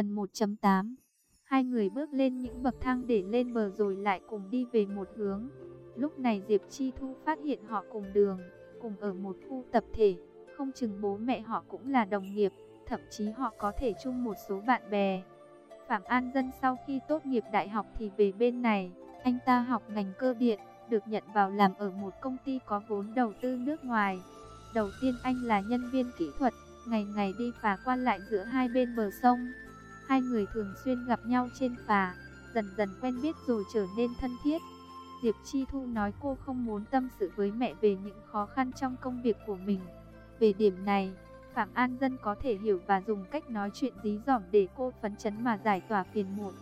Phần 1.8 Hai người bước lên những bậc thang để lên bờ rồi lại cùng đi về một hướng. Lúc này Diệp Chi Thu phát hiện họ cùng đường, cùng ở một khu tập thể. Không chừng bố mẹ họ cũng là đồng nghiệp, thậm chí họ có thể chung một số bạn bè. Phạm An Dân sau khi tốt nghiệp đại học thì về bên này, anh ta học ngành cơ điện, được nhận vào làm ở một công ty có vốn đầu tư nước ngoài. Đầu tiên anh là nhân viên kỹ thuật, ngày ngày đi phà qua lại giữa hai bên bờ sông. Hai người thường xuyên gặp nhau trên phà, dần dần quen biết rồi trở nên thân thiết. Diệp Chi Thu nói cô không muốn tâm sự với mẹ về những khó khăn trong công việc của mình. Về điểm này, Phạm An Dân có thể hiểu và dùng cách nói chuyện dí dỏm để cô phấn chấn mà giải tỏa phiền muộn.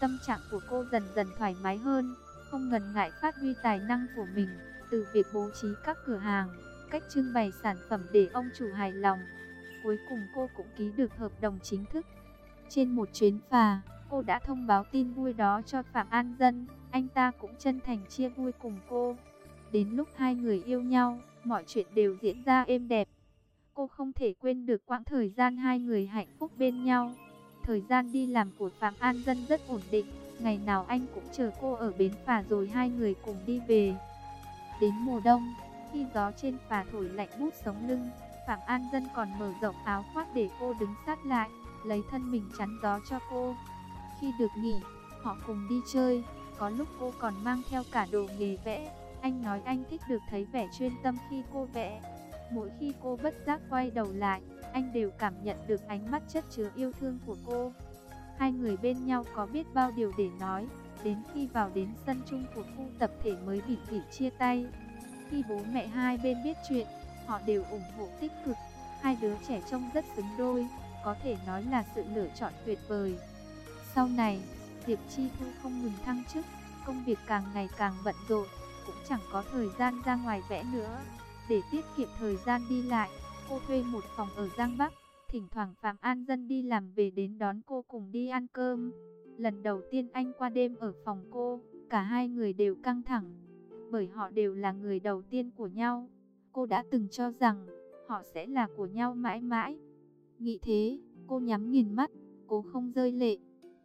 Tâm trạng của cô dần dần thoải mái hơn, không ngần ngại phát huy tài năng của mình, từ việc bố trí các cửa hàng, cách trưng bày sản phẩm để ông chủ hài lòng. Cuối cùng cô cũng ký được hợp đồng chính thức. Trên một chuyến phà, cô đã thông báo tin vui đó cho Phạm An Dân, anh ta cũng chân thành chia vui cùng cô. Đến lúc hai người yêu nhau, mọi chuyện đều diễn ra êm đẹp. Cô không thể quên được quãng thời gian hai người hạnh phúc bên nhau. Thời gian đi làm của Phạm An Dân rất ổn định, ngày nào anh cũng chờ cô ở bến phà rồi hai người cùng đi về. Đến mùa đông, khi gió trên phà thổi lạnh bút sống lưng, Phạm An Dân còn mở rộng áo khoác để cô đứng sát lại, lấy thân mình chắn gió cho cô. Khi được nghỉ, họ cùng đi chơi, có lúc cô còn mang theo cả đồ nghề vẽ. Anh nói anh thích được thấy vẻ chuyên tâm khi cô vẽ. Mỗi khi cô bất giác quay đầu lại, anh đều cảm nhận được ánh mắt chất chứa yêu thương của cô. Hai người bên nhau có biết bao điều để nói, đến khi vào đến sân chung của khu tập thể mới bị bị chia tay. Khi bố mẹ hai bên biết chuyện, họ đều ủng hộ tích cực. Hai đứa trẻ trông rất xứng đôi, có thể nói là sự lựa chọn tuyệt vời. Sau này, Diệp Chi Thu không ngừng thăng chức, công việc càng ngày càng bận rộn, cũng chẳng có thời gian ra ngoài vẽ nữa. Để tiết kiệm thời gian đi lại, cô thuê một phòng ở Giang Bắc. Thỉnh thoảng Phạm An Dân đi làm về đến đón cô cùng đi ăn cơm. Lần đầu tiên anh qua đêm ở phòng cô, cả hai người đều căng thẳng. Bởi họ đều là người đầu tiên của nhau. Cô đã từng cho rằng họ sẽ là của nhau mãi mãi. Nghĩ thế, cô nhắm nghiền mắt, cố không rơi lệ.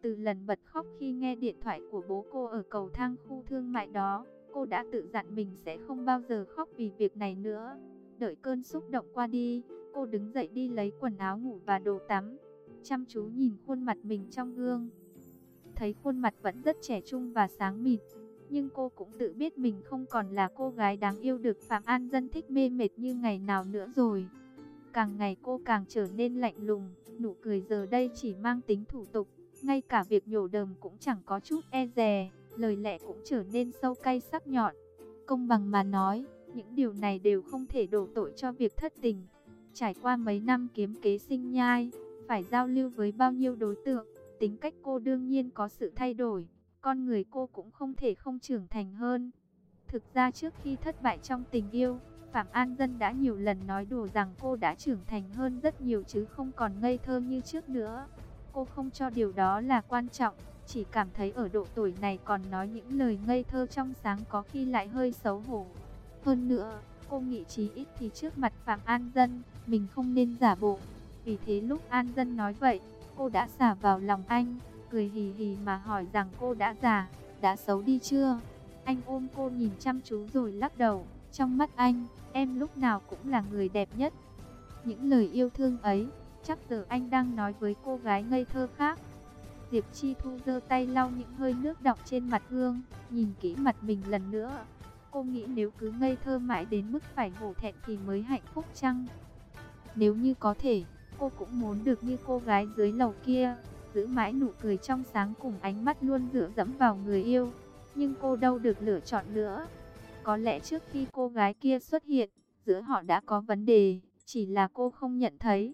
Từ lần bật khóc khi nghe điện thoại của bố cô ở cầu thang khu thương mại đó, cô đã tự dặn mình sẽ không bao giờ khóc vì việc này nữa. Đợi cơn xúc động qua đi, cô đứng dậy đi lấy quần áo ngủ và đồ tắm. Chăm chú nhìn khuôn mặt mình trong gương. Thấy khuôn mặt vẫn rất trẻ trung và sáng mịt. Nhưng cô cũng tự biết mình không còn là cô gái đáng yêu được Phạm An Dân thích mê mệt như ngày nào nữa rồi. Càng ngày cô càng trở nên lạnh lùng, nụ cười giờ đây chỉ mang tính thủ tục. Ngay cả việc nhổ đờm cũng chẳng có chút e dè, lời lẽ cũng trở nên sâu cay sắc nhọn. Công bằng mà nói, những điều này đều không thể đổ tội cho việc thất tình. Trải qua mấy năm kiếm kế sinh nhai, phải giao lưu với bao nhiêu đối tượng, tính cách cô đương nhiên có sự thay đổi, con người cô cũng không thể không trưởng thành hơn. Thực ra trước khi thất bại trong tình yêu, Phạm An Dân đã nhiều lần nói đùa rằng cô đã trưởng thành hơn rất nhiều chứ không còn ngây thơ như trước nữa. Cô không cho điều đó là quan trọng, chỉ cảm thấy ở độ tuổi này còn nói những lời ngây thơ trong sáng có khi lại hơi xấu hổ. Hơn nữa, cô nghĩ chí ít thì trước mặt Phạm An Dân, mình không nên giả bộ. Vì thế lúc An Dân nói vậy, cô đã xả vào lòng anh, cười hì hì mà hỏi rằng cô đã già, đã xấu đi chưa? Anh ôm cô nhìn chăm chú rồi lắc đầu, trong mắt anh, em lúc nào cũng là người đẹp nhất. Những lời yêu thương ấy, chắc giờ anh đang nói với cô gái ngây thơ khác. Diệp Chi Thu giơ tay lau những hơi nước đọng trên mặt gương, nhìn kỹ mặt mình lần nữa. Cô nghĩ nếu cứ ngây thơ mãi đến mức phải hổ thẹn thì mới hạnh phúc chăng? Nếu như có thể, cô cũng muốn được như cô gái dưới lầu kia, giữ mãi nụ cười trong sáng cùng ánh mắt luôn dựa dẫm vào người yêu. Nhưng cô đâu được lựa chọn nữa. Có lẽ trước khi cô gái kia xuất hiện, giữa họ đã có vấn đề, chỉ là cô không nhận thấy.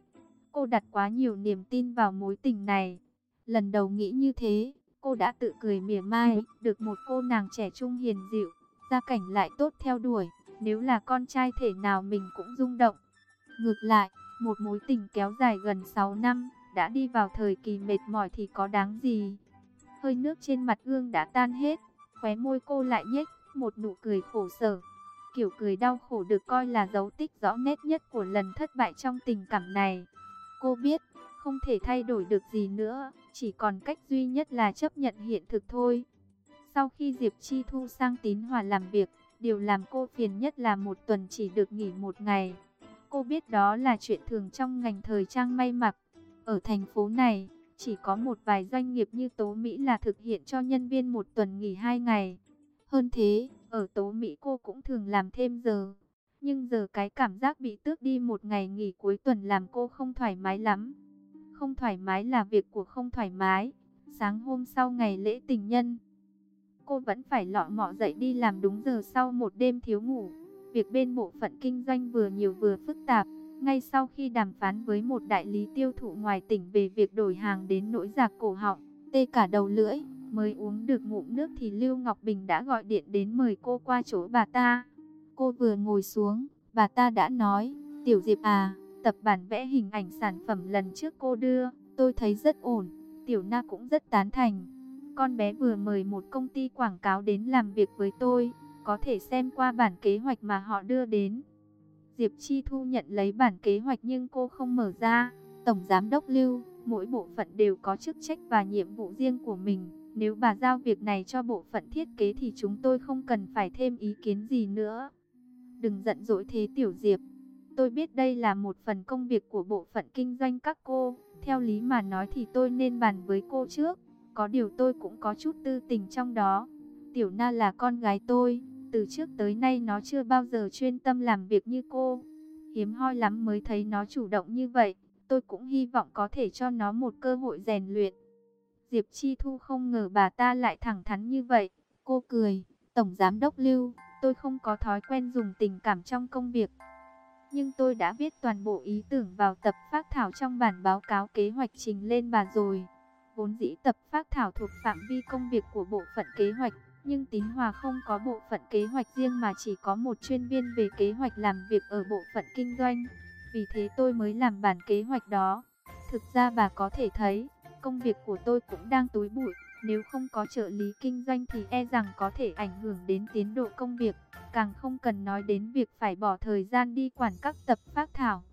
Cô đặt quá nhiều niềm tin vào mối tình này. Lần đầu nghĩ như thế, cô đã tự cười mỉa mai, được một cô nàng trẻ trung hiền dịu, gia cảnh lại tốt theo đuổi. Nếu là con trai thể nào mình cũng rung động. Ngược lại, một mối tình kéo dài gần 6 năm, đã đi vào thời kỳ mệt mỏi thì có đáng gì. Hơi nước trên mặt gương đã tan hết, khóe môi cô lại nhếch một nụ cười khổ sở. Kiểu cười đau khổ được coi là dấu tích rõ nét nhất của lần thất bại trong tình cảm này. Cô biết, không thể thay đổi được gì nữa, chỉ còn cách duy nhất là chấp nhận hiện thực thôi. Sau khi Diệp Chi Thu sang Tín Hòa làm việc, điều làm cô phiền nhất là một tuần chỉ được nghỉ một ngày. Cô biết đó là chuyện thường trong ngành thời trang may mặc. Ở thành phố này, chỉ có một vài doanh nghiệp như Tố Mỹ là thực hiện cho nhân viên một tuần nghỉ hai ngày. Hơn thế, ở Tố Mỹ cô cũng thường làm thêm giờ. Nhưng giờ cái cảm giác bị tước đi một ngày nghỉ cuối tuần làm cô không thoải mái lắm. Không thoải mái là việc của không thoải mái. Sáng hôm sau ngày lễ tình nhân, cô vẫn phải lọ mọ dậy đi làm đúng giờ sau một đêm thiếu ngủ. Việc bên bộ phận kinh doanh vừa nhiều vừa phức tạp. Ngay sau khi đàm phán với một đại lý tiêu thụ ngoài tỉnh về việc đổi hàng đến nỗi giạc cổ họng, tê cả đầu lưỡi, mới uống được ngụm nước thì Lưu Ngọc Bình đã gọi điện đến mời cô qua chỗ bà ta. Cô vừa ngồi xuống, bà ta đã nói, Tiểu Diệp à, tập bản vẽ hình ảnh sản phẩm lần trước cô đưa, tôi thấy rất ổn, Tiểu Na cũng rất tán thành. Con bé vừa mời một công ty quảng cáo đến làm việc với tôi, có thể xem qua bản kế hoạch mà họ đưa đến. Diệp Chi Thu nhận lấy bản kế hoạch nhưng cô không mở ra. Tổng Giám đốc Lưu, mỗi bộ phận đều có chức trách và nhiệm vụ riêng của mình. Nếu bà giao việc này cho bộ phận thiết kế thì chúng tôi không cần phải thêm ý kiến gì nữa. Đừng giận dỗi thế Tiểu Diệp. Tôi biết đây là một phần công việc của bộ phận kinh doanh các cô. Theo lý mà nói thì tôi nên bàn với cô trước. Có điều tôi cũng có chút tư tình trong đó. Tiểu Na là con gái tôi. Từ trước tới nay nó chưa bao giờ chuyên tâm làm việc như cô. Hiếm hoi lắm mới thấy nó chủ động như vậy. Tôi cũng hy vọng có thể cho nó một cơ hội rèn luyện. Diệp Chi Thu không ngờ bà ta lại thẳng thắn như vậy. Cô cười, Tổng Giám Đốc Lưu, tôi không có thói quen dùng tình cảm trong công việc. Nhưng tôi đã viết toàn bộ ý tưởng vào tập phát thảo trong bản báo cáo kế hoạch trình lên bà rồi. Vốn dĩ tập phát thảo thuộc phạm vi công việc của bộ phận kế hoạch, nhưng Tín Hòa không có bộ phận kế hoạch riêng mà chỉ có một chuyên viên về kế hoạch làm việc ở bộ phận kinh doanh. Vì thế tôi mới làm bản kế hoạch đó. Thực ra bà có thể thấy, công việc của tôi cũng đang tối bụi. Nếu không có trợ lý kinh doanh thì e rằng có thể ảnh hưởng đến tiến độ công việc. Càng không cần nói đến việc phải bỏ thời gian đi quản các tập phát thảo.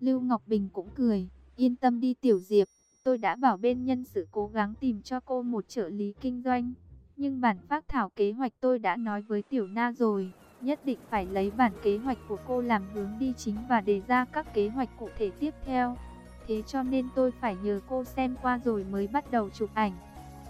Lưu Ngọc Bình cũng cười, yên tâm đi Tiểu Diệp. Tôi đã bảo bên nhân sự cố gắng tìm cho cô một trợ lý kinh doanh. Nhưng bản phát thảo kế hoạch tôi đã nói với Tiểu Na rồi, nhất định phải lấy bản kế hoạch của cô làm hướng đi chính và đề ra các kế hoạch cụ thể tiếp theo. Thế cho nên tôi phải nhờ cô xem qua rồi mới bắt đầu chụp ảnh.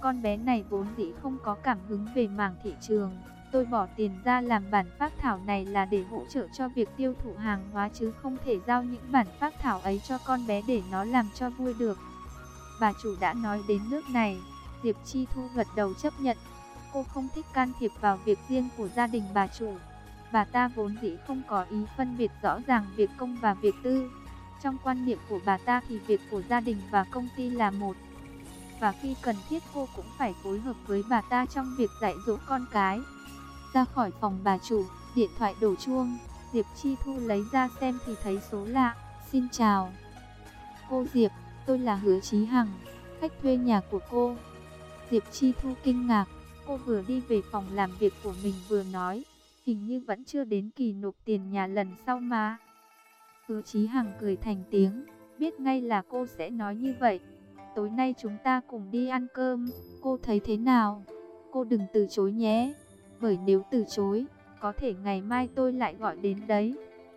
Con bé này vốn dĩ không có cảm hứng về mảng thị trường. Tôi bỏ tiền ra làm bản phát thảo này là để hỗ trợ cho việc tiêu thụ hàng hóa chứ không thể giao những bản phát thảo ấy cho con bé để nó làm cho vui được. Bà chủ đã nói đến nước này, Diệp Chi Thu gật đầu chấp nhận Cô không thích can thiệp vào việc riêng của gia đình bà chủ. Bà ta vốn dĩ không có ý phân biệt rõ ràng việc công và việc tư. Trong quan niệm của bà ta thì việc của gia đình và công ty là một. Và khi cần thiết cô cũng phải phối hợp với bà ta trong việc dạy dỗ con cái. Ra khỏi phòng bà chủ, điện thoại đổ chuông. Diệp Chi Thu lấy ra xem thì thấy số lạ. Xin chào. Cô Diệp, tôi là Hứa Chí Hằng, khách thuê nhà của cô. Diệp Chi Thu kinh ngạc, Cô vừa đi về phòng làm việc của mình vừa nói, hình như vẫn chưa đến kỳ nộp tiền nhà lần sau mà. Hứa Chí Hằng cười thành tiếng, biết ngay là cô sẽ nói như vậy. Tối nay chúng ta cùng đi ăn cơm, cô thấy thế nào? Cô đừng từ chối nhé, bởi nếu từ chối, có thể ngày mai tôi lại gọi đến đấy.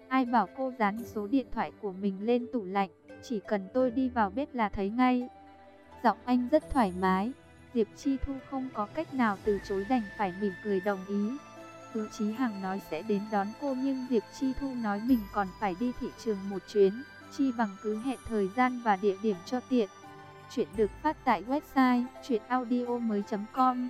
Ai bảo cô dán số điện thoại của mình lên tủ lạnh, chỉ cần tôi đi vào bếp là thấy ngay. Giọng anh rất thoải mái, Diệp Chi Thu không có cách nào từ chối đành phải mỉm cười đồng ý. Hứa Chí Hằng nói sẽ đến đón cô nhưng Diệp Chi Thu nói mình còn phải đi thị trường một chuyến, chi bằng cứ hẹn thời gian và địa điểm cho tiện. Chuyện được phát tại website chuyenaudio.com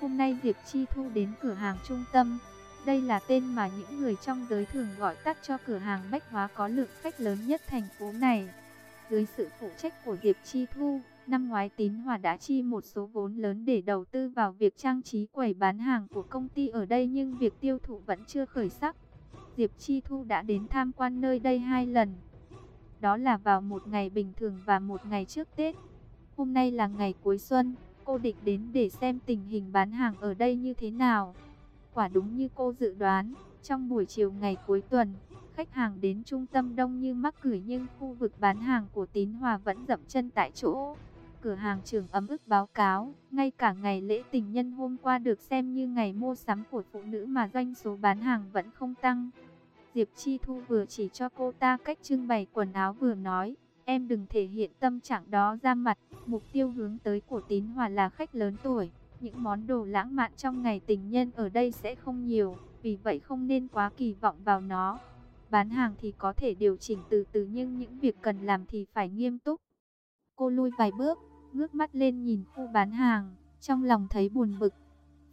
Hôm nay Diệp Chi Thu đến cửa hàng trung tâm. Đây là tên mà những người trong giới thường gọi tắt cho cửa hàng bách hóa có lượng khách lớn nhất thành phố này. Dưới sự phụ trách của Diệp Chi Thu, Năm ngoái Tín Hòa đã chi một số vốn lớn để đầu tư vào việc trang trí quầy bán hàng của công ty ở đây nhưng việc tiêu thụ vẫn chưa khởi sắc. Diệp Chi Thu đã đến tham quan nơi đây hai lần. Đó là vào một ngày bình thường và một ngày trước Tết. Hôm nay là ngày cuối xuân, cô định đến để xem tình hình bán hàng ở đây như thế nào. Quả đúng như cô dự đoán, trong buổi chiều ngày cuối tuần, khách hàng đến trung tâm đông như mắc cười nhưng khu vực bán hàng của Tín Hòa vẫn dậm chân tại chỗ. Cửa hàng trưởng ấm ức báo cáo, ngay cả ngày lễ tình nhân hôm qua được xem như ngày mua sắm của phụ nữ mà doanh số bán hàng vẫn không tăng. Diệp Chi Thu vừa chỉ cho cô ta cách trưng bày quần áo vừa nói, em đừng thể hiện tâm trạng đó ra mặt, mục tiêu hướng tới của Tín Hòa là khách lớn tuổi. Những món đồ lãng mạn trong ngày tình nhân ở đây sẽ không nhiều, vì vậy không nên quá kỳ vọng vào nó. Bán hàng thì có thể điều chỉnh từ từ nhưng những việc cần làm thì phải nghiêm túc. Cô lui vài bước, ngước mắt lên nhìn khu bán hàng, trong lòng thấy buồn bực.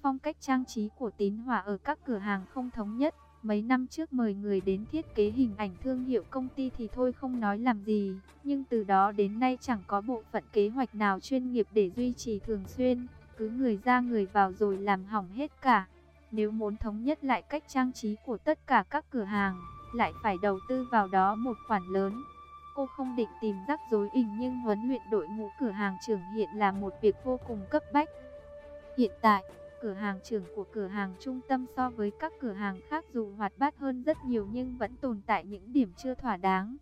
Phong cách trang trí của tín hỏa ở các cửa hàng không thống nhất. Mấy năm trước mời người đến thiết kế hình ảnh thương hiệu công ty thì thôi không nói làm gì. Nhưng từ đó đến nay chẳng có bộ phận kế hoạch nào chuyên nghiệp để duy trì thường xuyên. Cứ người ra người vào rồi làm hỏng hết cả. Nếu muốn thống nhất lại cách trang trí của tất cả các cửa hàng, lại phải đầu tư vào đó một khoản lớn. Cô không định tìm rắc rối ỉnh nhưng huấn luyện đội ngũ cửa hàng trưởng hiện là một việc vô cùng cấp bách. Hiện tại, cửa hàng trưởng của cửa hàng trung tâm so với các cửa hàng khác dù hoạt bát hơn rất nhiều nhưng vẫn tồn tại những điểm chưa thỏa đáng.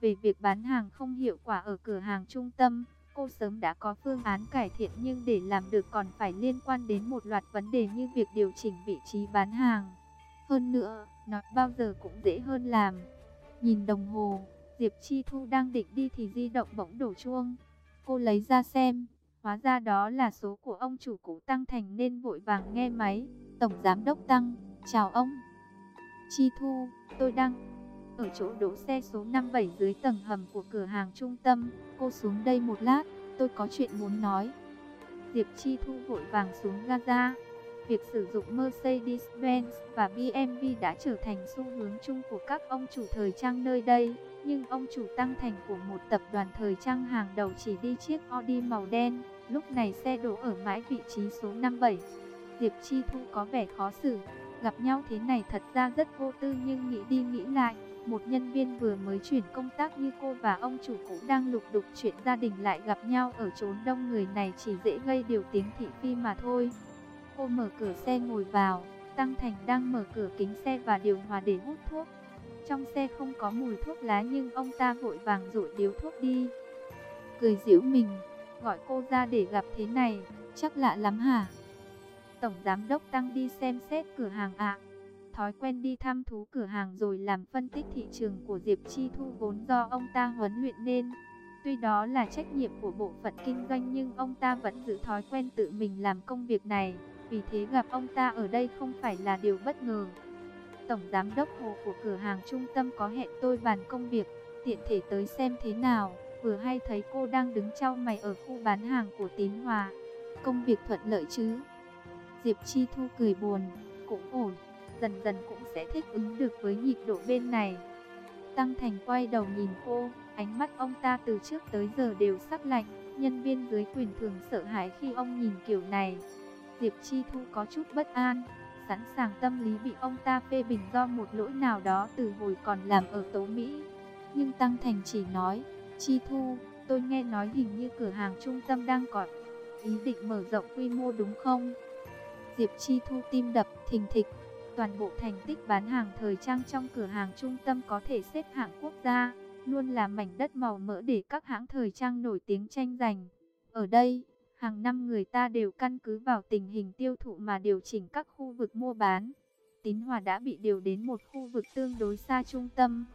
Về việc bán hàng không hiệu quả ở cửa hàng trung tâm, cô sớm đã có phương án cải thiện nhưng để làm được còn phải liên quan đến một loạt vấn đề như việc điều chỉnh vị trí bán hàng. Hơn nữa, nói bao giờ cũng dễ hơn làm. Nhìn đồng hồ, Diệp Chi Thu đang định đi thì di động bỗng đổ chuông. Cô lấy ra xem, hóa ra đó là số của ông chủ cũ Tăng Thành nên vội vàng nghe máy. Tổng Giám Đốc Tăng, chào ông. Chi Thu, tôi đang ở chỗ đỗ xe số 57 dưới tầng hầm của cửa hàng trung tâm. Cô xuống đây một lát, tôi có chuyện muốn nói. Diệp Chi Thu vội vàng xuống Gaza. Việc sử dụng Mercedes-Benz và BMW đã trở thành xu hướng chung của các ông chủ thời trang nơi đây. Nhưng ông chủ tăng thành của một tập đoàn thời trang hàng đầu chỉ đi chiếc Audi màu đen. Lúc này xe đổ ở mãi vị trí số 57. Diệp Chi Thu có vẻ khó xử. Gặp nhau thế này thật ra rất vô tư nhưng nghĩ đi nghĩ lại. Một nhân viên vừa mới chuyển công tác như cô và ông chủ cũng đang lục đục chuyện gia đình lại gặp nhau ở chốn đông người này chỉ dễ gây điều tiếng thị phi mà thôi. Cô mở cửa xe ngồi vào, Tăng Thành đang mở cửa kính xe và điều hòa để hút thuốc. Trong xe không có mùi thuốc lá nhưng ông ta vội vàng rụi điếu thuốc đi. Cười giễu mình, gọi cô ra để gặp thế này, chắc lạ lắm hả? Tổng Giám Đốc Tăng đi xem xét cửa hàng ạ. Thói quen đi thăm thú cửa hàng rồi làm phân tích thị trường của Diệp Chi Thu vốn do ông ta huấn luyện nên. Tuy đó là trách nhiệm của bộ phận kinh doanh nhưng ông ta vẫn giữ thói quen tự mình làm công việc này. Vì thế gặp ông ta ở đây không phải là điều bất ngờ. Tổng Giám Đốc Hồ của cửa hàng trung tâm có hẹn tôi bàn công việc, tiện thể tới xem thế nào. Vừa hay thấy cô đang đứng trao mày ở khu bán hàng của Tín Hòa. Công việc thuận lợi chứ? Diệp Chi Thu cười buồn, cũng ổn, dần dần cũng sẽ thích ứng được với nhịp độ bên này. Tăng Thành quay đầu nhìn cô, ánh mắt ông ta từ trước tới giờ đều sắc lạnh, nhân viên dưới quyền thường sợ hãi khi ông nhìn kiểu này. Diệp Chi Thu có chút bất an, sẵn sàng tâm lý bị ông ta phê bình do một lỗi nào đó từ hồi còn làm ở Tố Mỹ. Nhưng Tăng Thành chỉ nói, Chi Thu, tôi nghe nói hình như cửa hàng trung tâm đang có ý định mở rộng quy mô đúng không? Diệp Chi Thu tim đập thình thịch, toàn bộ thành tích bán hàng thời trang trong cửa hàng trung tâm có thể xếp hạng quốc gia, luôn là mảnh đất màu mỡ để các hãng thời trang nổi tiếng tranh giành. Ở đây, Hàng năm người ta đều căn cứ vào tình hình tiêu thụ mà điều chỉnh các khu vực mua bán. Tín Hòa đã bị điều đến một khu vực tương đối xa trung tâm.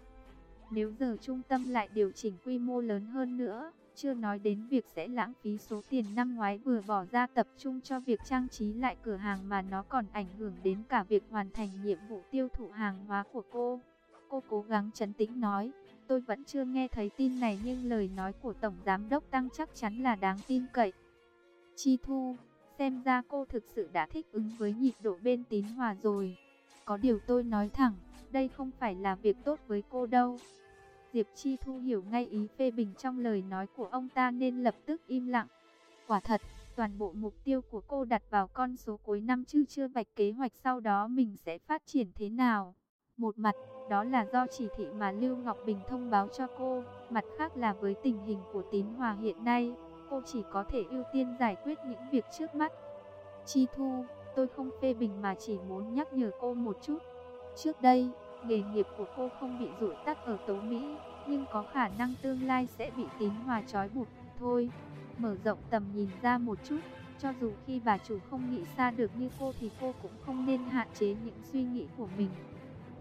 Nếu giờ trung tâm lại điều chỉnh quy mô lớn hơn nữa, chưa nói đến việc sẽ lãng phí số tiền năm ngoái vừa bỏ ra tập trung cho việc trang trí lại cửa hàng mà nó còn ảnh hưởng đến cả việc hoàn thành nhiệm vụ tiêu thụ hàng hóa của cô. Cô cố gắng chấn tĩnh nói, tôi vẫn chưa nghe thấy tin này nhưng lời nói của Tổng Giám Đốc Tăng chắc chắn là đáng tin cậy. Chi Thu, xem ra cô thực sự đã thích ứng với nhịp độ bên tín hòa rồi. Có điều tôi nói thẳng, đây không phải là việc tốt với cô đâu. Diệp Chi Thu hiểu ngay ý phê bình trong lời nói của ông ta nên lập tức im lặng. Quả thật, toàn bộ mục tiêu của cô đặt vào con số cuối năm chứ chưa vạch kế hoạch sau đó mình sẽ phát triển thế nào. Một mặt, đó là do chỉ thị mà Lưu Ngọc Bình thông báo cho cô, mặt khác là với tình hình của tín hòa hiện nay cô chỉ có thể ưu tiên giải quyết những việc trước mắt. Chi Thu, tôi không phê bình mà chỉ muốn nhắc nhở cô một chút. Trước đây, Nghề nghiệp của cô không bị rủi tắt ở Tố Mỹ, nhưng có khả năng tương lai sẽ bị tín hòa trói buộc. Thôi, mở rộng tầm nhìn ra một chút, cho dù khi bà chủ không nghĩ xa được như cô thì cô cũng không nên hạn chế những suy nghĩ của mình.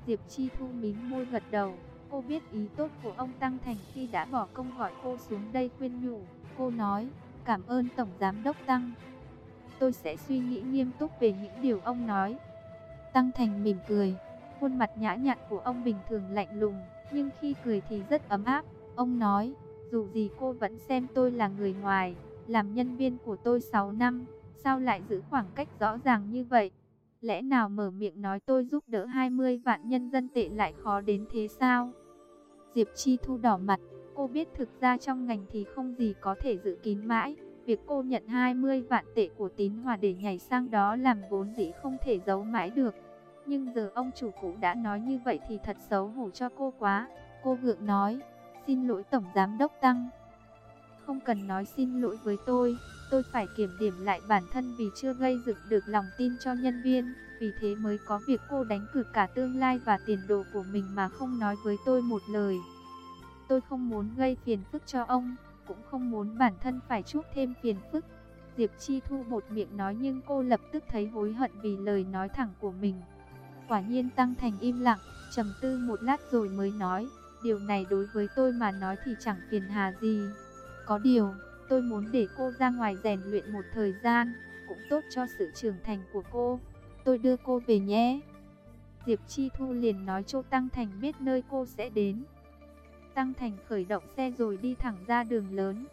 Diệp Chi Thu mím môi gật đầu, cô biết ý tốt của ông Tăng Thành khi đã bỏ công gọi cô xuống đây khuyên nhủ. Cô nói, cảm ơn Tổng Giám Đốc Tăng. Tôi sẽ suy nghĩ nghiêm túc về những điều ông nói. Tăng Thành mỉm cười, khuôn mặt nhã nhặn của ông bình thường lạnh lùng, nhưng khi cười thì rất ấm áp. Ông nói, dù gì cô vẫn xem tôi là người ngoài, làm nhân viên của tôi 6 năm, sao lại giữ khoảng cách rõ ràng như vậy? Lẽ nào mở miệng nói tôi giúp đỡ 20 vạn nhân dân tệ lại khó đến thế sao? Diệp Chi Thu đỏ mặt, cô biết thực ra trong ngành thì không gì có thể giữ kín mãi. Việc cô nhận 20 vạn tệ của tín hòa để nhảy sang đó làm vốn dĩ không thể giấu mãi được. Nhưng giờ ông chủ cũ đã nói như vậy thì thật xấu hổ cho cô quá. Cô gượng nói, xin lỗi Tổng Giám Đốc Tăng. Không cần nói xin lỗi với tôi, tôi phải kiểm điểm lại bản thân vì chưa gây dựng được lòng tin cho nhân viên. Vì thế mới có việc cô đánh cược cả tương lai và tiền đồ của mình mà không nói với tôi một lời. Tôi không muốn gây phiền phức cho ông, cũng không muốn bản thân phải chuốc thêm phiền phức. Diệp Chi Thu một miệng nói nhưng cô lập tức thấy hối hận vì lời nói thẳng của mình. Quả nhiên Tăng Thành im lặng, trầm tư một lát rồi mới nói, điều này đối với tôi mà nói thì chẳng phiền hà gì. Có điều, tôi muốn để cô ra ngoài rèn luyện một thời gian, cũng tốt cho sự trưởng thành của cô. Tôi đưa cô về nhé. Diệp Chi Thu liền nói cho Tăng Thành biết nơi cô sẽ đến. Tăng Thành khởi động xe rồi đi thẳng ra đường lớn.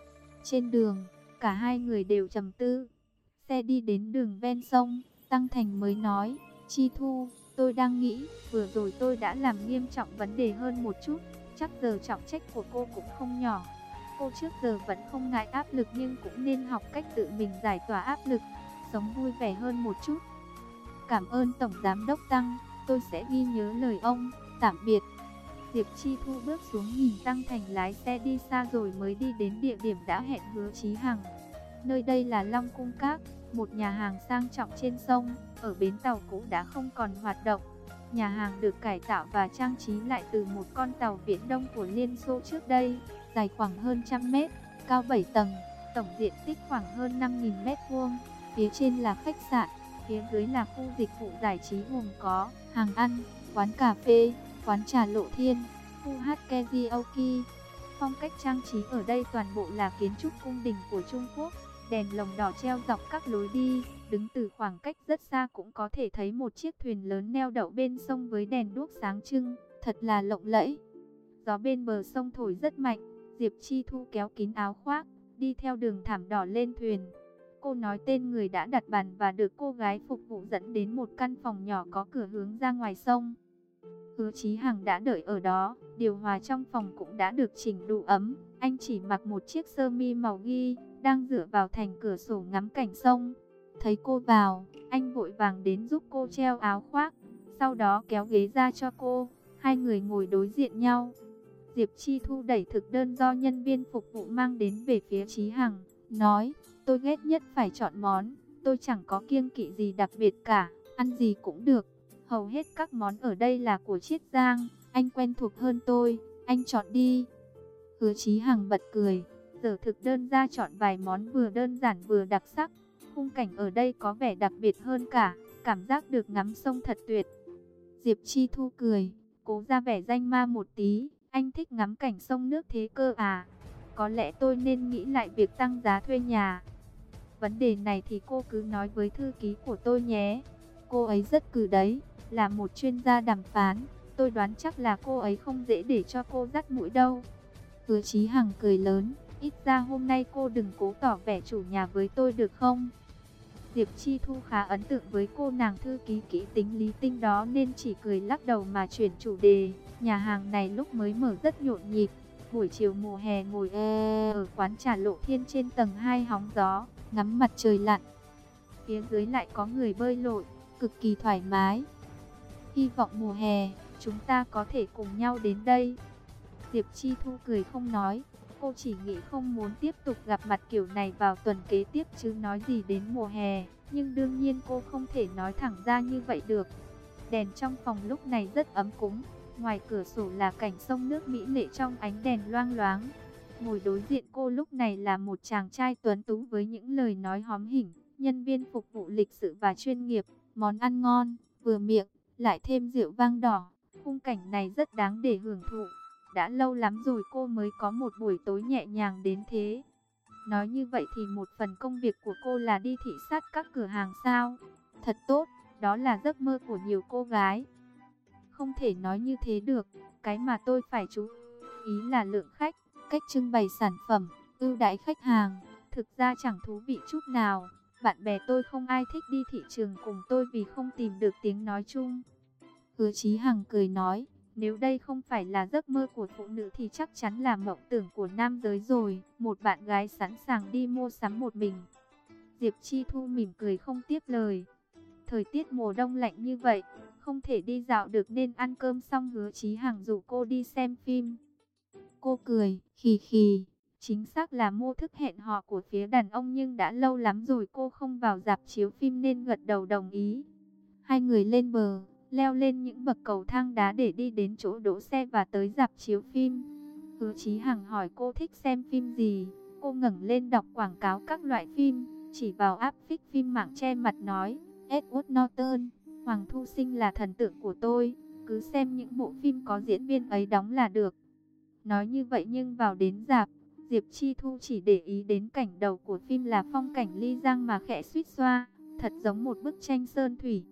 Trên đường, cả hai người đều trầm tư. Xe đi đến đường ven sông, Tăng Thành mới nói, Chi Thu, tôi đang nghĩ, vừa rồi tôi đã làm nghiêm trọng vấn đề hơn một chút, chắc giờ trọng trách của cô cũng không nhỏ. Cô trước giờ vẫn không ngại áp lực nhưng cũng nên học cách tự mình giải tỏa áp lực, sống vui vẻ hơn một chút. Cảm ơn Tổng Giám Đốc Tăng, tôi sẽ ghi nhớ lời ông, tạm biệt. Diệp Chi Thu bước xuống nhìn Tăng Thành lái xe đi xa rồi mới đi đến địa điểm đã hẹn hứa Chí Hằng. Nơi đây là Long Cung Các, một nhà hàng sang trọng trên sông, ở bến tàu cũ đã không còn hoạt động. Nhà hàng được cải tạo và trang trí lại từ một con tàu viễn đông của Liên Xô trước đây, dài khoảng hơn trăm mét, cao 7 tầng, tổng diện tích khoảng hơn 5.000 mét vuông. Phía trên là khách sạn, phía dưới là khu dịch vụ giải trí gồm có hàng ăn, quán cà phê, quán trà lộ thiên, khu hát karaoke. Phong cách trang trí ở đây toàn bộ là kiến trúc cung đình của Trung Quốc, đèn lồng đỏ treo dọc các lối đi, đứng từ khoảng cách rất xa cũng có thể thấy một chiếc thuyền lớn neo đậu bên sông với đèn đuốc sáng trưng, thật là lộng lẫy. Gió bên bờ sông thổi rất mạnh, Diệp Chi Thu kéo kín áo khoác, đi theo đường thảm đỏ lên thuyền. Cô nói tên người đã đặt bàn và được cô gái phục vụ dẫn đến một căn phòng nhỏ có cửa hướng ra ngoài sông. Hứa Chí Hằng đã đợi ở đó, điều hòa trong phòng cũng đã được chỉnh đủ ấm. Anh chỉ mặc một chiếc sơ mi màu ghi, đang dựa vào thành cửa sổ ngắm cảnh sông. Thấy cô vào, anh vội vàng đến giúp cô treo áo khoác, sau đó kéo ghế ra cho cô. Hai người ngồi đối diện nhau. Diệp Chi Thu đẩy thực đơn do nhân viên phục vụ mang đến về phía Chí Hằng, nói, tôi ghét nhất phải chọn món, tôi chẳng có kiêng kỵ gì đặc biệt cả, ăn gì cũng được. Hầu hết các món ở đây là của Chiết Giang, anh quen thuộc hơn tôi, anh chọn đi. Hứa Chí Hằng bật cười, giờ thực đơn ra chọn vài món vừa đơn giản vừa đặc sắc. Khung cảnh ở đây có vẻ đặc biệt hơn cả, cảm giác được ngắm sông thật tuyệt. Diệp Chi Thu cười, cố ra vẻ danh ma một tí, anh thích ngắm cảnh sông nước thế cơ à? Có lẽ tôi nên nghĩ lại việc tăng giá thuê nhà. Vấn đề này thì cô cứ nói với thư ký của tôi nhé. Cô ấy rất cử đấy, là một chuyên gia đàm phán. Tôi đoán chắc là cô ấy không dễ để cho cô dắt mũi đâu. Hứa Chí Hằng cười lớn, ít ra hôm nay cô đừng cố tỏ vẻ chủ nhà với tôi được không? Diệp Chi Thu khá ấn tượng với cô nàng thư ký kỹ tính lý tinh đó nên chỉ cười lắc đầu mà chuyển chủ đề. Nhà hàng này lúc mới mở rất nhộn nhịp. Buổi chiều mùa hè ngồi e ở quán trà lộ thiên trên tầng 2 hóng gió, ngắm mặt trời lặn. Phía dưới lại có người bơi lội, cực kỳ thoải mái. Hy vọng mùa hè, chúng ta có thể cùng nhau đến đây. Diệp Chi Thu cười không nói, cô chỉ nghĩ không muốn tiếp tục gặp mặt kiểu này vào tuần kế tiếp chứ nói gì đến mùa hè. Nhưng đương nhiên cô không thể nói thẳng ra như vậy được. Đèn trong phòng lúc này rất ấm cúng. Ngoài cửa sổ là cảnh sông nước mỹ lệ trong ánh đèn loang loáng. Ngồi đối diện cô lúc này là một chàng trai tuấn tú với những lời nói hóm hỉnh, nhân viên phục vụ lịch sự và chuyên nghiệp, món ăn ngon, vừa miệng, lại thêm rượu vang đỏ. Khung cảnh này rất đáng để hưởng thụ. Đã lâu lắm rồi cô mới có một buổi tối nhẹ nhàng đến thế. Nói như vậy thì một phần công việc của cô là đi thị sát các cửa hàng sao? Thật tốt, đó là giấc mơ của nhiều cô gái. Không thể nói như thế được, cái mà tôi phải chú ý là lượng khách, cách trưng bày sản phẩm, ưu đãi khách hàng, thực ra chẳng thú vị chút nào. Bạn bè tôi không ai thích đi thị trường cùng tôi vì không tìm được tiếng nói chung. Hứa Chí Hằng cười nói, nếu đây không phải là giấc mơ của phụ nữ thì chắc chắn là mộng tưởng của nam giới rồi. Một bạn gái sẵn sàng đi mua sắm một mình. Diệp Chi Thu mỉm cười không tiếp lời. Thời tiết mùa đông lạnh như vậy, không thể đi dạo được nên ăn cơm xong hứa Chí Hằng rủ cô đi xem phim. Cô cười, khì khì, chính xác là mô thức hẹn hò của phía đàn ông nhưng đã lâu lắm rồi cô không vào dạp chiếu phim nên gật đầu đồng ý. Hai người lên bờ, leo lên những bậc cầu thang đá để đi đến chỗ đỗ xe và tới dạp chiếu phim. Hứa Chí Hằng hỏi cô thích xem phim gì, cô ngẩng lên đọc quảng cáo các loại phim, chỉ vào áp phích phim mạng che mặt nói, Edward Norton, Hoàng Thu Sinh là thần tượng của tôi, cứ xem những bộ phim có diễn viên ấy đóng là được. Nói như vậy nhưng vào đến dạp, Diệp Chi Thu chỉ để ý đến cảnh đầu của phim là phong cảnh ly giang mà khẽ suýt xoa, thật giống một bức tranh sơn thủy.